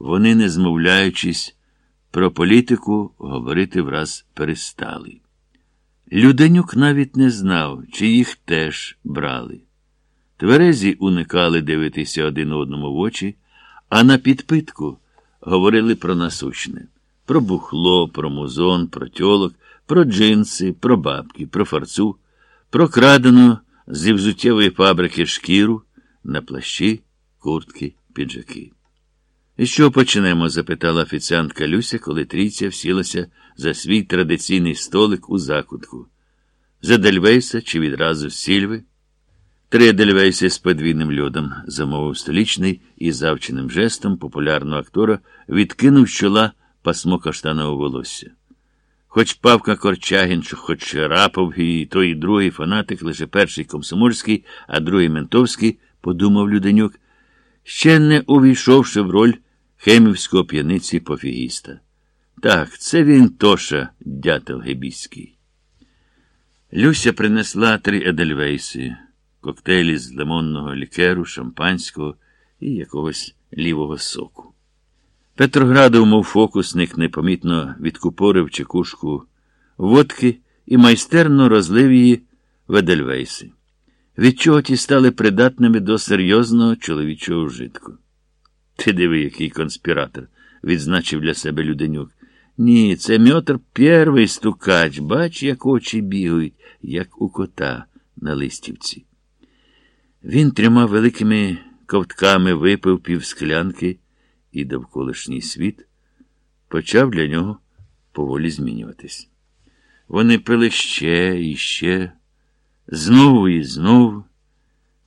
вони, не змовляючись, про політику говорити враз перестали. Люденюк навіть не знав, чи їх теж брали. Тверезі уникали дивитися один одному в очі, а на підпитку говорили про насущне, про бухло, про музон, про тьолок, про джинси, про бабки, про фарцу, про крадену зі взуттєвої фабрики шкіру на плащі, куртки, піджаки. І що почнемо? запитала офіціантка Люся, коли трійця всілася за свій традиційний столик у закутку. За Дельвейса чи відразу сільви? Три Дельвейси з подвійним льодом, замовив столічний і завченим жестом популярного актора відкинув з чола пасмо каштанового волосся. Хоч Павка Корчагін, хоч Рапов, і той і другий фанатик, лише перший комсомольський, а другий ментовський, подумав Люденюк, ще не увійшовши в роль хемівського п'яниці пофігіста. Так, це він Тоша, дятел Гебіський. Люся принесла три едельвейси, коктейлі з лимонного лікеру, шампанського і якогось лівого соку. Петроградов, мов фокусник, непомітно відкупорив чекушку водки і майстерно розлив її в едельвейси, від чого ті стали придатними до серйозного чоловічого вжитку. Ти диви, який конспіратор, відзначив для себе Люденюк. Ні, це Мьотр первий стукач, бач, як очі бігають, як у кота на листівці. Він трьома великими ковтками випив півсклянки, і довколишній світ почав для нього поволі змінюватись. Вони пили ще і ще, знову і знову.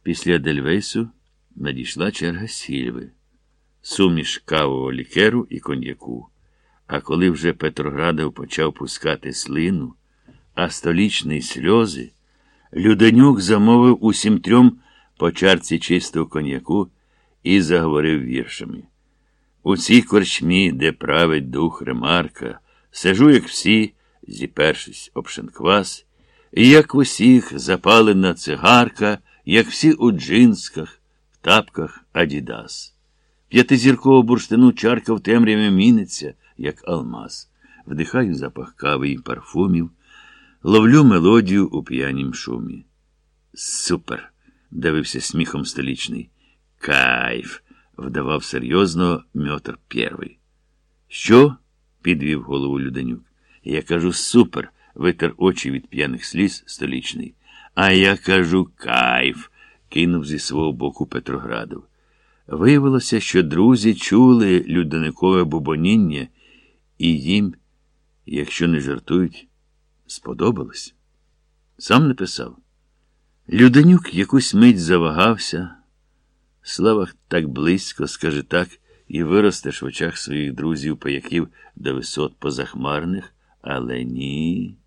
Після Дельвейсу надійшла черга сільви, суміш кавового лікеру і коньяку. А коли вже Петроградов почав пускати слину, а столічний сльози, Люденюк замовив усім трьом по чарці чистого коньяку і заговорив віршами. У цій корчмі, де править дух ремарка, сижу, як всі, зіпершись об шинквас, і як усіх запалена цигарка, як всі у джинсках, в тапках Адідас. П'ятизіркового бурштину чарка в темряві міниться, як алмаз, вдихаю запах кави і парфумів, ловлю мелодію у п'янім шумі. Супер! дивився сміхом столічний. Кайф! вдавав серйозно Мьотр Пєрвий. Що? підвів голову Люденюк. Я кажу, супер, витер очі від п'яних сліз столічний. А я кажу, кайф, кинув зі свого боку Петроградов. Виявилося, що друзі чули люденикове бубоніння, і їм, якщо не жартують, сподобалось. Сам не писав. Люденюк якусь мить завагався. Слава так близько, скаже так, і виростеш в очах своїх друзів паяків до висот позахмарних, але ні,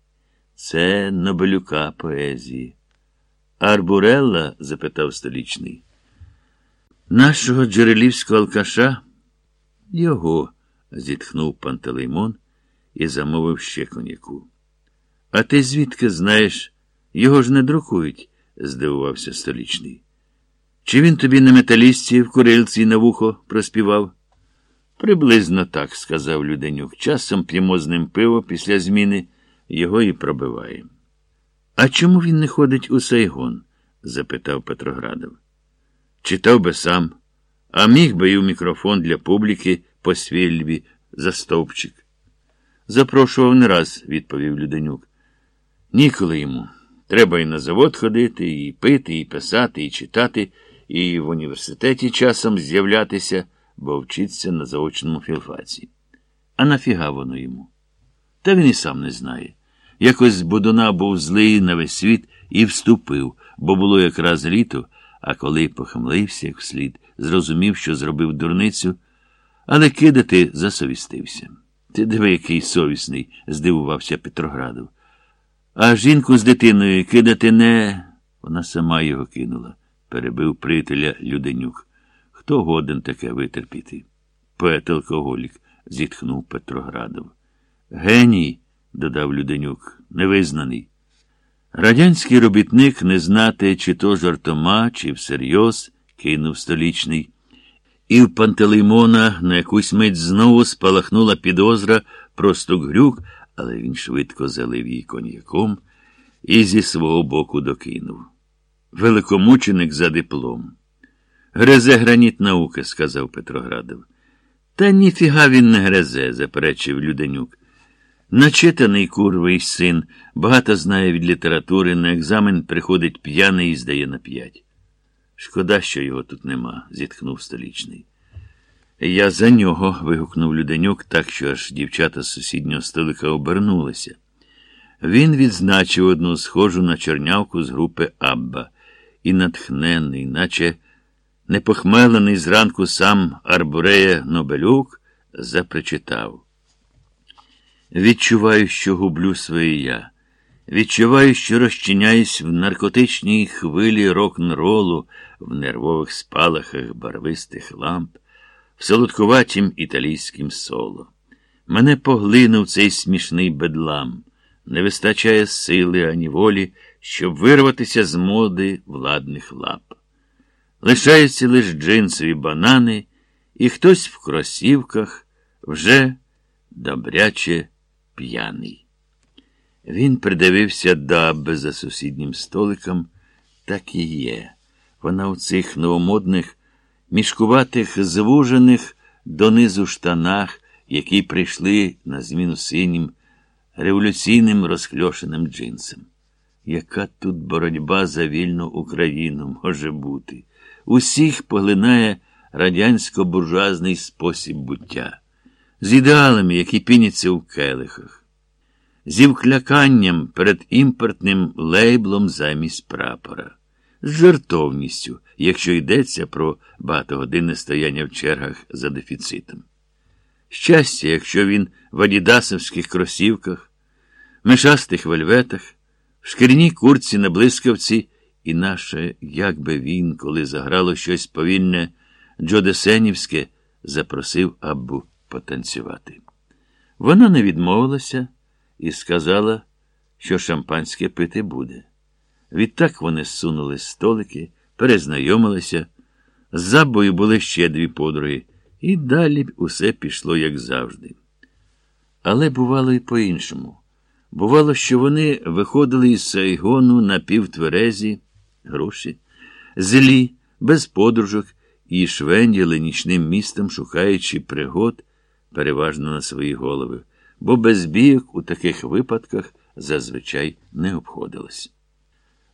це Нобелюка поезії. Арбурелла? запитав столічний. Нашого джерелівського алкаша? Його, зітхнув Пантелеймон і замовив ще коньяку. А ти звідки знаєш? Його ж не друкують, здивувався столічний. Чи він тобі на металісті в курильці на вухо проспівав? Приблизно так, сказав Люденюк. Часом п'ємо з ним пиво після зміни його і пробиває. А чому він не ходить у Сайгон? запитав Петроградов. Читав би сам, а міг би і у мікрофон для публіки по свільбі за стовпчик. Запрошував не раз, відповів Люденюк. Ніколи йому. Треба і на завод ходити, і пити, і писати, і читати, і в університеті часом з'являтися, бо вчиться на заочному філфаці. А нафіга воно йому? Та він і сам не знає. Якось з Будуна був злий на весь світ і вступив, бо було якраз літо, а коли похмлився як вслід, зрозумів, що зробив дурницю, але кидати засовістився. Ти диви, який совісний, здивувався Петроградов. А жінку з дитиною кидати не. Вона сама його кинула, перебив приятеля Люденюк. Хто годен таке витерпіти? Поет алкоголік, зітхнув Петроградов. Геній, додав Люденюк, невизнаний. Радянський робітник не знати, чи то жартома, чи всерйоз, кинув столічний. І в Пантелеймона на якусь мить знову спалахнула підозра про стук-грюк, але він швидко залив її коньяком і зі свого боку докинув. Великомученик за диплом. Грезе граніт науки, сказав Петроградов. Та ніфіга він не грезе, заперечив Люденюк. Начитаний курвий син, багато знає від літератури, на екзамен приходить п'яний і здає на п'ять. Шкода, що його тут нема, зітхнув столічний. Я за нього. вигукнув Люденюк, так що аж дівчата з сусіднього столика обернулися. Він відзначив одну схожу на чорнявку з групи Абба і натхнений, наче непохмелений зранку сам Арбурея Нобелюк запричитав. Відчуваю, що гублю своє я. Відчуваю, що розчиняюсь в наркотичній хвилі рок-н-ролу, в нервових спалахах барвистих ламп, в солодкуватім італійським соло. Мене поглинув цей смішний бедлам, не вистачає сили ані волі, щоб вирватися з моди владних лап. Лишаються лише джинсові банани, і хтось в кросівках вже добряче п'яний. Він придивився до за сусіднім столиком, так і є. Вона у цих новомодних, мішкуватих, звужених донизу штанах, які прийшли на зміну синім, революційним розхльошеним джинсам. Яка тут боротьба за вільну Україну може бути? Усіх поглинає радянсько-буржуазний спосіб буття, з ідеалами, які піняться у келихах, зі вкляканням перед імпортним лейблом замість прапора, з жертовністю, якщо йдеться про багатогодинне стояння в чергах за дефіцитом. Щастя, якщо він в адідасовських кросівках, мишастих вельветах, в шкірній курці на блискавці, і наше, як би він, коли заграло щось повільне, Джодесенівське, запросив Аббу потанцювати. Вона не відмовилася і сказала, що шампанське пити буде. Відтак вони зсунули столики, перезнайомилися. З забою були ще дві подруги, і далі усе пішло, як завжди. Але бувало і по-іншому. Бувало, що вони виходили із Сайгону на півтверезі, гроші, злі, без подружок і швенділи нічним містом, шукаючи пригод, переважно на свої голови, бо без бійок у таких випадках зазвичай не обходилось.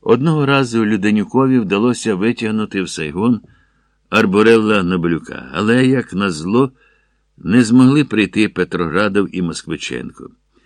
Одного разу Люденюкові вдалося витягнути в Сайгон Арборелла Нобелюка, але, як назло, не змогли прийти Петроградов і Москвиченко.